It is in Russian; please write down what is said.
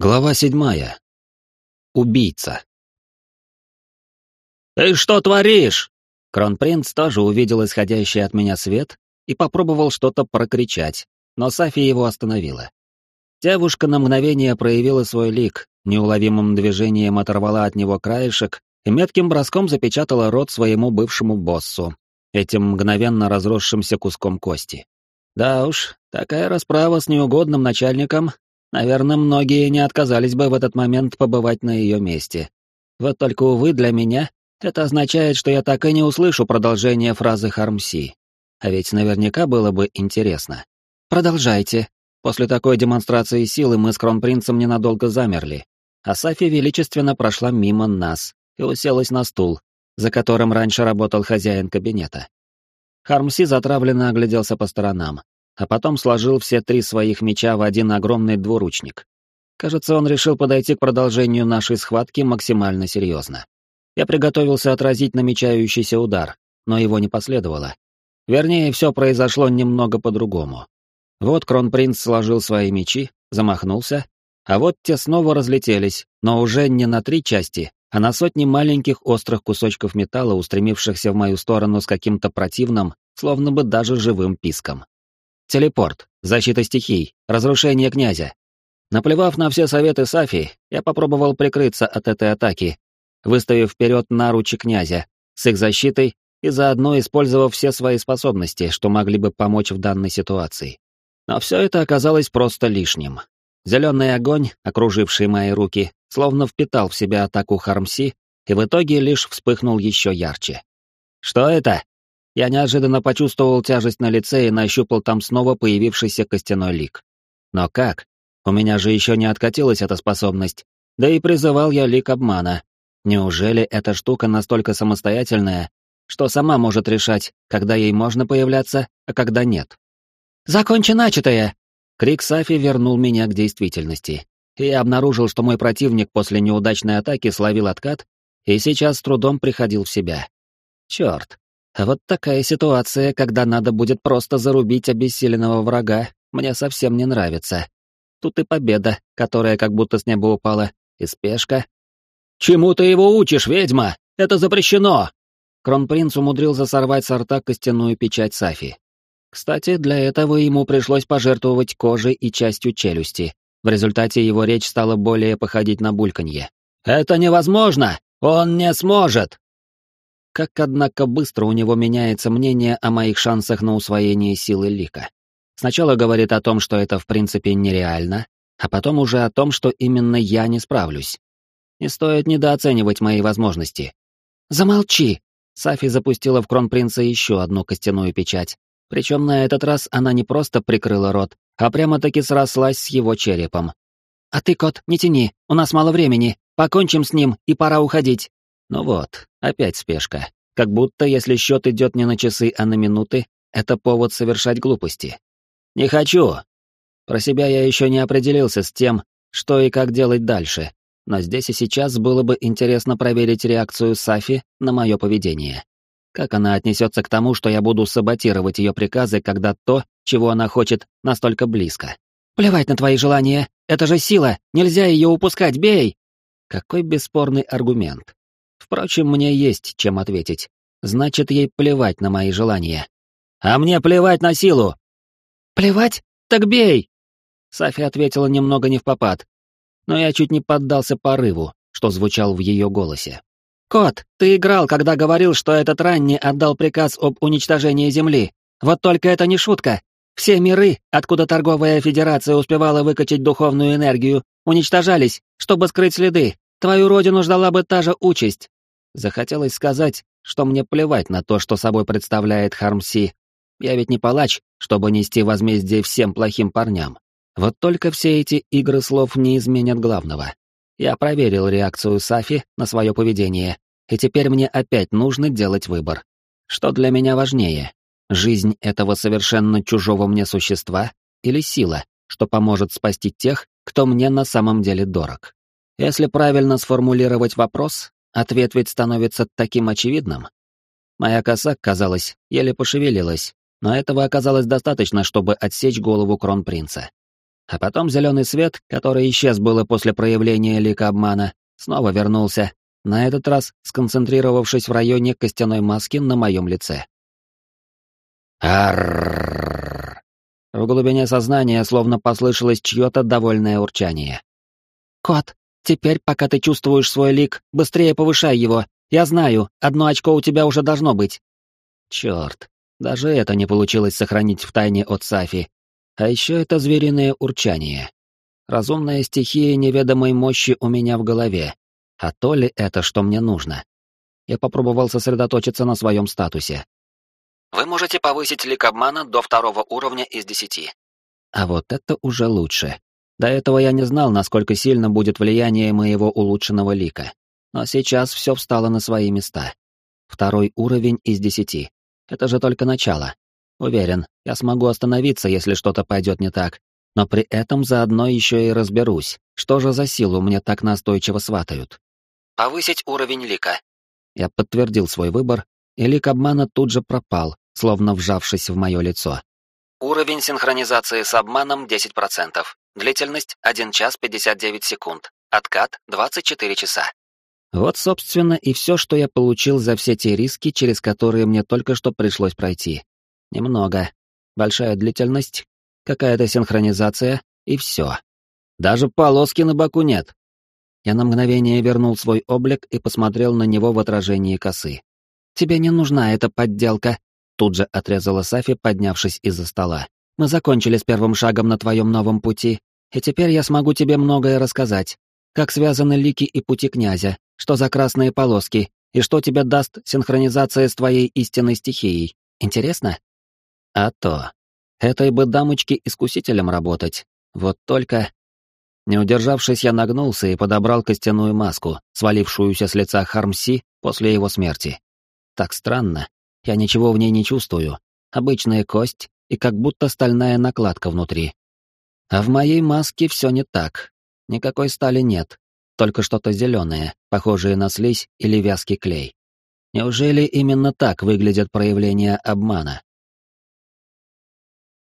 Глава седьмая. Убийца. «Ты что творишь?» Кронпринц тоже увидел исходящий от меня свет и попробовал что-то прокричать, но Сафи его остановила. Девушка на мгновение проявила свой лик, неуловимым движением оторвала от него краешек и метким броском запечатала рот своему бывшему боссу, этим мгновенно разросшимся куском кости. Да уж, такая расправа с неугодным начальником Наверное, многие не отказались бы в этот момент побывать на ее месте. Вот только, увы, для меня это означает, что я так и не услышу продолжение фразы Хармси. А ведь наверняка было бы интересно. Продолжайте. После такой демонстрации силы мы с кронпринцем ненадолго замерли, а Сафи величественно прошла мимо нас и уселась на стул, за которым раньше работал хозяин кабинета. Хармси затравленно огляделся по сторонам, а потом сложил все три своих меча в один огромный двуручник. Кажется, он решил подойти к продолжению нашей схватки максимально серьезно. Я приготовился отразить намечающийся удар, но его не последовало. Вернее, все произошло немного по-другому. Вот кронпринц сложил свои мечи, замахнулся, а вот те снова разлетелись, но уже не на три части, а на сотни маленьких острых кусочков металла, устремившихся в мою сторону с каким-то противным, словно бы даже живым писком. Телепорт, защита стихий, разрушение князя. Наплевав на все советы Сафи, я попробовал прикрыться от этой атаки, выставив вперед наручи князя с их защитой и заодно использовав все свои способности, что могли бы помочь в данной ситуации. Но все это оказалось просто лишним. Зеленый огонь, окруживший мои руки, словно впитал в себя атаку Хармси и в итоге лишь вспыхнул еще ярче. «Что это?» Я неожиданно почувствовал тяжесть на лице и нащупал там снова появившийся костяной лик. Но как? У меня же еще не откатилась эта способность. Да и призывал я лик обмана. Неужели эта штука настолько самостоятельная, что сама может решать, когда ей можно появляться, а когда нет? «Закончи начатое!» Крик Сафи вернул меня к действительности. И обнаружил, что мой противник после неудачной атаки словил откат и сейчас с трудом приходил в себя. Черт, а вот такая ситуация, когда надо будет просто зарубить обессиленного врага, мне совсем не нравится. Тут и победа, которая как будто с неба упала, и спешка. «Чему ты его учишь, ведьма? Это запрещено!» Кронпринц умудрился сорвать с рта костяную печать Сафи. Кстати, для этого ему пришлось пожертвовать кожей и частью челюсти. В результате его речь стала более походить на бульканье. «Это невозможно! Он не сможет!» Как, однако, быстро у него меняется мнение о моих шансах на усвоение силы лика. Сначала говорит о том, что это в принципе нереально, а потом уже о том, что именно я не справлюсь. Не стоит недооценивать мои возможности. «Замолчи!» Сафи запустила в кронпринца еще одну костяную печать. Причем на этот раз она не просто прикрыла рот, а прямо-таки срослась с его черепом. «А ты, кот, не тяни, у нас мало времени, покончим с ним, и пора уходить». Ну вот, опять спешка. Как будто, если счет идет не на часы, а на минуты, это повод совершать глупости. Не хочу. Про себя я еще не определился с тем, что и как делать дальше, но здесь и сейчас было бы интересно проверить реакцию Сафи на мое поведение. Как она отнесется к тому, что я буду саботировать ее приказы, когда то, чего она хочет, настолько близко? Плевать на твои желания, это же сила, нельзя ее упускать, бей! Какой бесспорный аргумент. Впрочем, мне есть чем ответить. Значит, ей плевать на мои желания. А мне плевать на силу. Плевать? Так бей! Сафи ответила немного не в попад, но я чуть не поддался порыву, что звучал в ее голосе. «Кот, ты играл, когда говорил, что этот Ранни отдал приказ об уничтожении Земли. Вот только это не шутка. Все миры, откуда торговая федерация успевала выкачать духовную энергию, уничтожались, чтобы скрыть следы, Твою родину ждала бы та же участь. Захотелось сказать, что мне плевать на то, что собой представляет Хармси. Я ведь не палач, чтобы нести возмездие всем плохим парням. Вот только все эти игры слов не изменят главного. Я проверил реакцию Сафи на свое поведение, и теперь мне опять нужно делать выбор. Что для меня важнее? Жизнь этого совершенно чужого мне существа или сила, что поможет спасти тех, кто мне на самом деле дорог? Если правильно сформулировать вопрос, ответ ведь становится таким очевидным. Моя коса, казалось, еле пошевелилась, но этого оказалось достаточно, чтобы отсечь голову кронпринца. А потом зеленый свет, который исчез было после проявления лика обмана, снова вернулся, на этот раз сконцентрировавшись в районе костяной маски на моем лице. Арррррр. В глубине сознания словно послышалось чье-то довольное урчание. «Кот, теперь, пока ты чувствуешь свой лик, быстрее повышай его. Я знаю, одно очко у тебя уже должно быть». Черт, даже это не получилось сохранить в тайне от Сафи. А еще это звериное урчание. Разумная стихия неведомой мощи у меня в голове. А то ли это, что мне нужно? Я попробовал сосредоточиться на своем статусе. Вы можете повысить лик обмана до второго уровня из десяти. А вот это уже лучше. До этого я не знал, насколько сильно будет влияние моего улучшенного лика. Но сейчас все встало на свои места. Второй уровень из десяти. Это же только начало. Уверен, я смогу остановиться, если что-то пойдет не так. Но при этом заодно еще и разберусь, что же за силу мне так настойчиво сватают. Повысить уровень лика. Я подтвердил свой выбор, и лик обмана тут же пропал, словно вжавшись в мое лицо. Уровень синхронизации с обманом 10%. Длительность 1 час 59 секунд. Откат 24 часа. Вот, собственно, и все, что я получил за все те риски, через которые мне только что пришлось пройти. Немного. Большая длительность, какая-то синхронизация, и все. Даже полоски на боку нет. Я на мгновение вернул свой облик и посмотрел на него в отражении косы. «Тебе не нужна эта подделка», — тут же отрезала Сафи, поднявшись из-за стола. «Мы закончили с первым шагом на твоем новом пути, и теперь я смогу тебе многое рассказать. Как связаны лики и пути князя, что за красные полоски, и что тебе даст синхронизация с твоей истинной стихией. Интересно? А то. Этой бы дамочке искусителем работать. Вот только... Не удержавшись, я нагнулся и подобрал костяную маску, свалившуюся с лица Хармси после его смерти. Так странно. Я ничего в ней не чувствую. Обычная кость и как будто стальная накладка внутри. А в моей маске все не так. Никакой стали нет, только что-то зеленое, похожее на слизь или вязкий клей. Неужели именно так выглядят проявления обмана?